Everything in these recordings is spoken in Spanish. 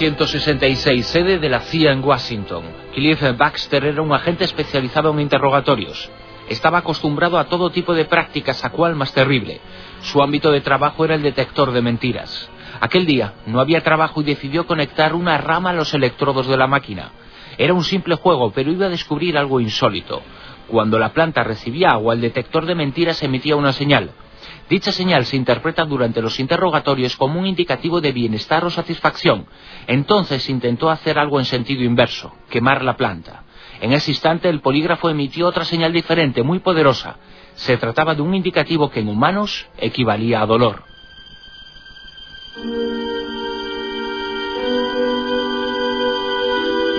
1966, sede de la CIA en Washington. Cliff Baxter era un agente especializado en interrogatorios. Estaba acostumbrado a todo tipo de prácticas, a cual más terrible. Su ámbito de trabajo era el detector de mentiras. Aquel día no había trabajo y decidió conectar una rama a los electrodos de la máquina. Era un simple juego, pero iba a descubrir algo insólito. Cuando la planta recibía agua, el detector de mentiras emitía una señal. Dicha señal se interpreta durante los interrogatorios como un indicativo de bienestar o satisfacción. Entonces intentó hacer algo en sentido inverso, quemar la planta. En ese instante el polígrafo emitió otra señal diferente, muy poderosa. Se trataba de un indicativo que en humanos equivalía a dolor.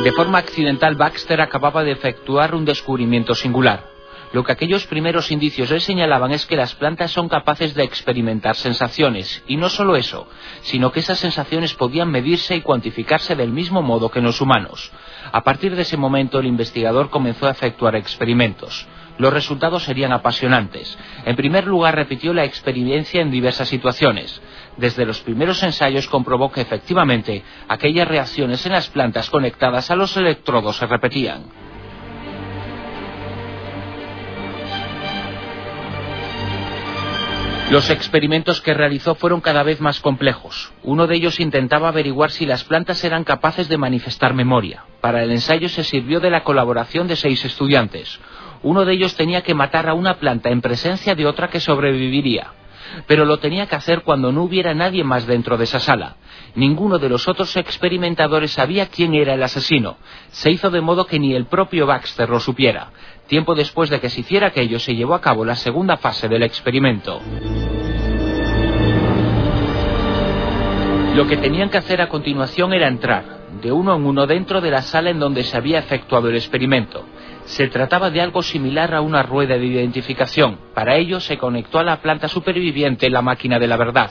De forma accidental, Baxter acababa de efectuar un descubrimiento singular. Lo que aquellos primeros indicios le señalaban es que las plantas son capaces de experimentar sensaciones, y no solo eso, sino que esas sensaciones podían medirse y cuantificarse del mismo modo que en los humanos. A partir de ese momento el investigador comenzó a efectuar experimentos. Los resultados serían apasionantes. En primer lugar, repitió la experiencia en diversas situaciones. Desde los primeros ensayos comprobó que efectivamente aquellas reacciones en las plantas conectadas a los electrodos se repetían. Los experimentos que realizó fueron cada vez más complejos. Uno de ellos intentaba averiguar si las plantas eran capaces de manifestar memoria. Para el ensayo se sirvió de la colaboración de seis estudiantes. Uno de ellos tenía que matar a una planta en presencia de otra que sobreviviría pero lo tenía que hacer cuando no hubiera nadie más dentro de esa sala. Ninguno de los otros experimentadores sabía quién era el asesino. Se hizo de modo que ni el propio Baxter lo supiera. Tiempo después de que se hiciera aquello, se llevó a cabo la segunda fase del experimento. Lo que tenían que hacer a continuación era entrar, de uno en uno dentro de la sala en donde se había efectuado el experimento. Se trataba de algo similar a una rueda de identificación. Para ello se conectó a la planta superviviente la máquina de la verdad.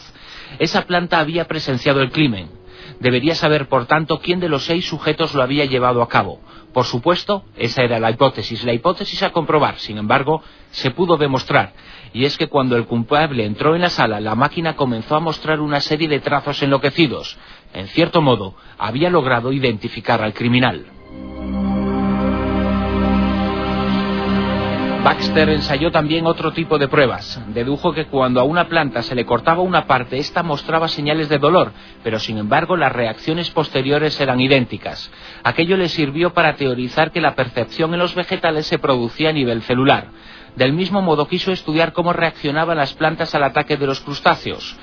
Esa planta había presenciado el crimen. Debería saber, por tanto, quién de los seis sujetos lo había llevado a cabo. Por supuesto, esa era la hipótesis. La hipótesis a comprobar, sin embargo, se pudo demostrar. Y es que cuando el culpable entró en la sala, la máquina comenzó a mostrar una serie de trazos enloquecidos. En cierto modo, había logrado identificar al criminal. Baxter ensayó también otro tipo de pruebas. Dedujo que cuando a una planta se le cortaba una parte, ésta mostraba señales de dolor, pero sin embargo las reacciones posteriores eran idénticas. Aquello le sirvió para teorizar que la percepción en los vegetales se producía a nivel celular. Del mismo modo quiso estudiar cómo reaccionaban las plantas al ataque de los crustáceos.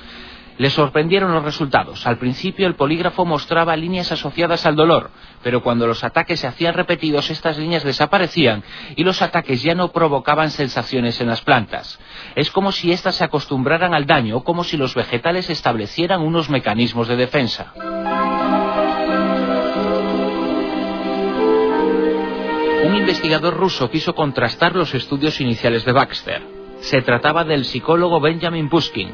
Le sorprendieron los resultados. Al principio el polígrafo mostraba líneas asociadas al dolor, pero cuando los ataques se hacían repetidos estas líneas desaparecían y los ataques ya no provocaban sensaciones en las plantas. Es como si éstas se acostumbraran al daño como si los vegetales establecieran unos mecanismos de defensa. Un investigador ruso quiso contrastar los estudios iniciales de Baxter. Se trataba del psicólogo Benjamin Buskin,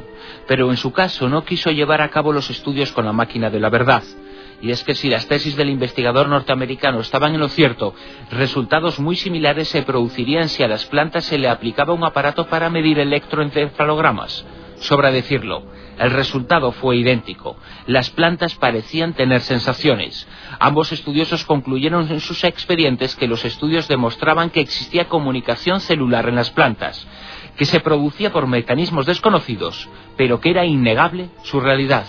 pero en su caso no quiso llevar a cabo los estudios con la máquina de la verdad. Y es que si las tesis del investigador norteamericano estaban en lo cierto, resultados muy similares se producirían si a las plantas se le aplicaba un aparato para medir electroencefalogramas. Sobra decirlo, el resultado fue idéntico. Las plantas parecían tener sensaciones. Ambos estudiosos concluyeron en sus expedientes que los estudios demostraban que existía comunicación celular en las plantas que se producía por mecanismos desconocidos, pero que era innegable su realidad.